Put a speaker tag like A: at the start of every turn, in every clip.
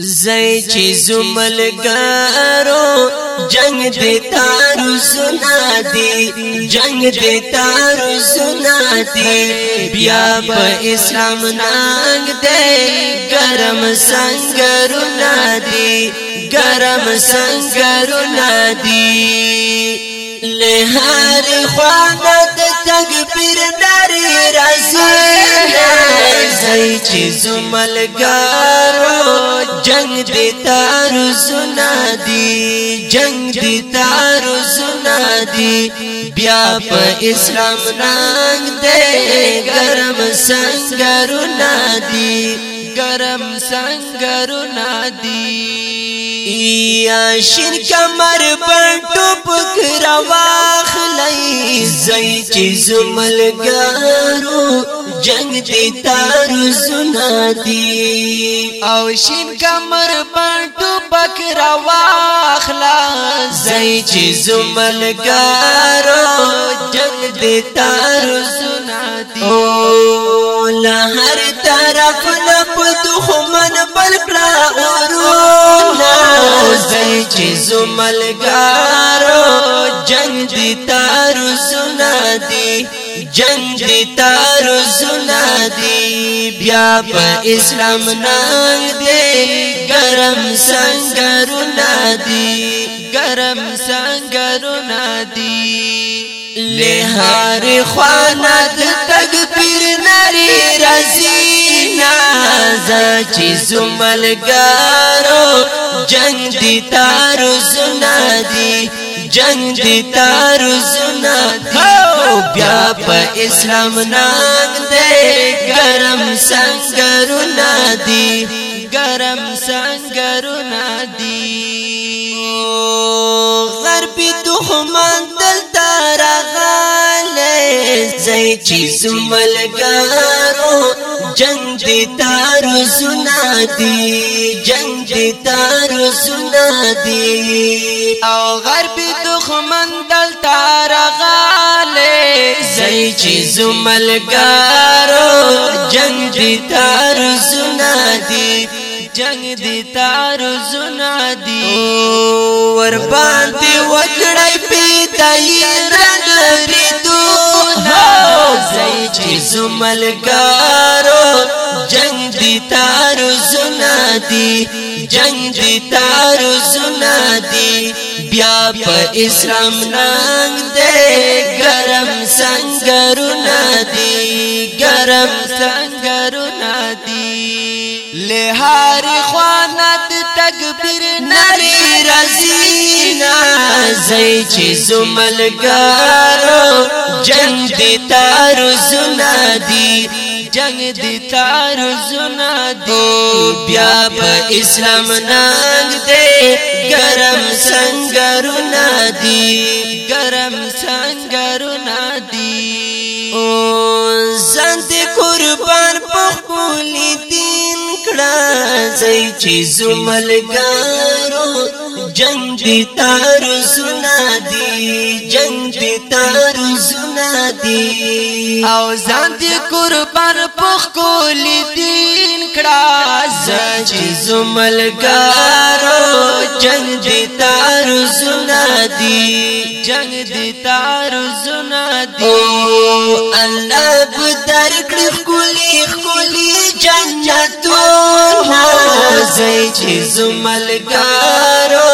A: زئی چې زملګارو جنگ دې تارو سنا دی جنگ دې تارو سنا دی بیا په اسلام ننګ دې ګرم سنگرو نا دی ګرم سنگرو نا دی له هر خوانه د تکبیر نری راځي زای چې زملګارو جنگ دې تار زنا دی جنگ دې تار زنا دی بیا په اسلام ننګ دې ګرم سنگرو ندی گرم سنگرنا دی یا شین کمر پر ټوپ کرواخ لئی زئی چیز ملګرو جنگ دې تار سنا دی او شین کمر پر ټوپ کرواخ لا زئی چیز ملګرو جنگ دې تار سنا دی او لهر طرف نه دخمن بلکړه اورونه زئی چې زملګارو جنگ دي تار سنا دي جنگ دي تار سنا دي بیا په اسلام ننګ دي ګرم سنگرونه دي ګرم سنگرونه دي له هر خوانه تکبیر نه رازا چې زملګارو جنگ دي تارو زنا دي جنگ دي تارو زنا هاو بیا په اسلام نان دې ګرم سنگرو نادي ګرم سنگرو نادي غربي دښمن دل زی چیز ملګرو جنگ دی تار سنا دی جنگ دی تار سنا دی او غربی دخمن دل تار غاله زی چیز ملګرو جنگ دی تار سنا دی جنگ دی تار زنا دی ور باندې وکړای پیدای رنگ لري زملګارو جنگ دي تار زنا دي جنگ دي تار زنا دي بیا په اسلام ننګ دې ګرم سنگرونه دي ګرم سنگرونه دي لهار خوانت تکبیر نری رزینا زئی چې زملګارو جنگ دی تارو زنا دی جنگ دی تارو زنا دی بیا په اسلام ننګ دی گرم سنگرو ندی گرم سنگرو ندی او زند قربان پخولی دین کړه زئی چې زملګارو جنگ دی تارو زنا دی جنگ دی دي او ځان دې قربان پخ کول دین کړه چې زملګارو جنگ دې تار زنا دي جنگ دې تار زنا دي الله په تر کړ کولې کولې جنتونه زې چې زملګارو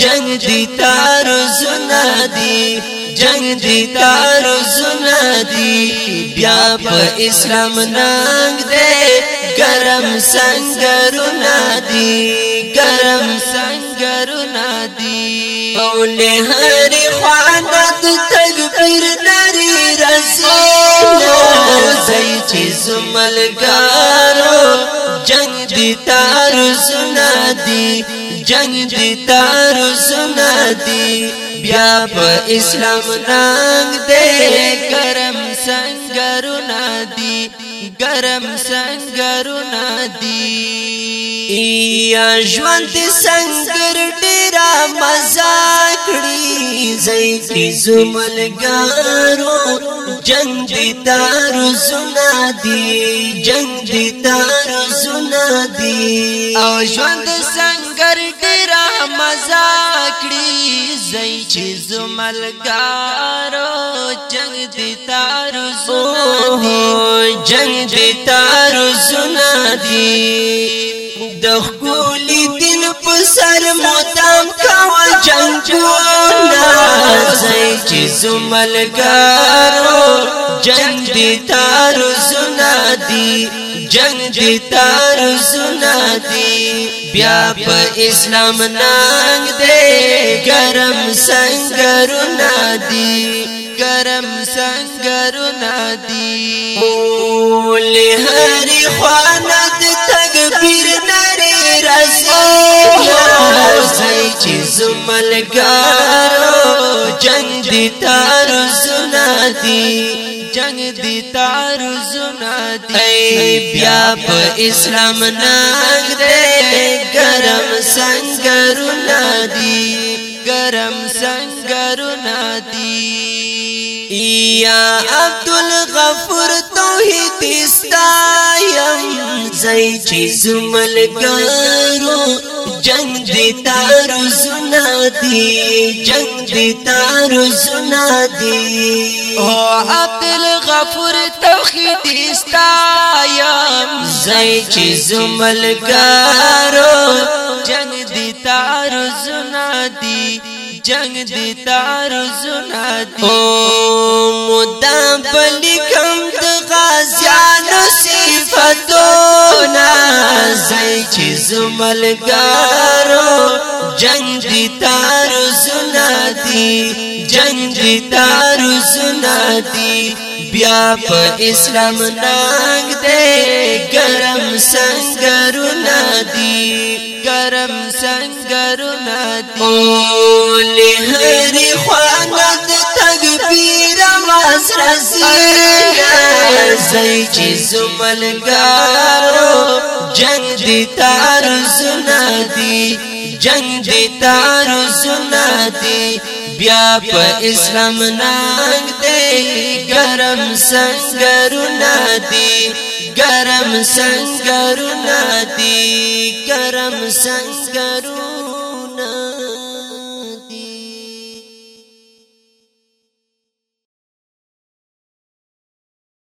A: جنگ دې تار زنا دي جنگ دی تار زنا دی بیا په اسلام ننګ دی گرم سنگرونا دی گرم سنگرونا دی اول هر خوانت تکبیر نری رسول زئی چیز ملګارو جنگ دی تار زنا دی جنگ دی تار سنا دی بیا په اسلام رنگ دې کرم سنگرونا دی گرم سنگرونا دی یا ژوند سنگر ډیرا مزا کړی زېتی زملګارو جنگ دی تار سنا دی جنگ دی تار سنا دی او ژوند سنگ ګردی را مزا کړی زئی چې زملګار جنگ دی تار زونه جنگ دی تار زونه دی د خولي دین په سر مدام کاول جنگونه زئی چې زملګار جنگ دی تار زونه دی جنگ دی تار سنا دی بیا په اسلام ننګ دی گرم سنگرنا دی گرم سنگرنا دی مول هری خوانت تکبیر نری رسی یا سی چیز ملګارو جنگ دی تار سنا دی جنگ دی تار ای بیا په اسلام ناګ دې ګرم سنگرو نادي ګرم سنگرو نادي یا عبد الغفور توحید استا زای چې زملګارو جنگ دی تارو زنا دی جنگ دی تارو زنا دی او عبدل غفور توحید استایم زای چې زملګارو جنگ دی تارو زنا دی جنگ دی تارو زنا دی او مدام پلیکم د غازیانو صفاتو زئی چې زملګارو جنگ دي تار سنا دي جنگ دي تار سنا دي بیا په اسلام ننګ دې ګرم سنگرو ندي ګرم سنگرو ندي او لهري خوانه تکبیر واز رسی زئی چې زملګارو جنگ دی تار سنا دی جنگ دی تار سنا دی بیا په اسلام ننګ دی گرم سنگرنا دی گرم سنگرنا دی گرم سنگرنا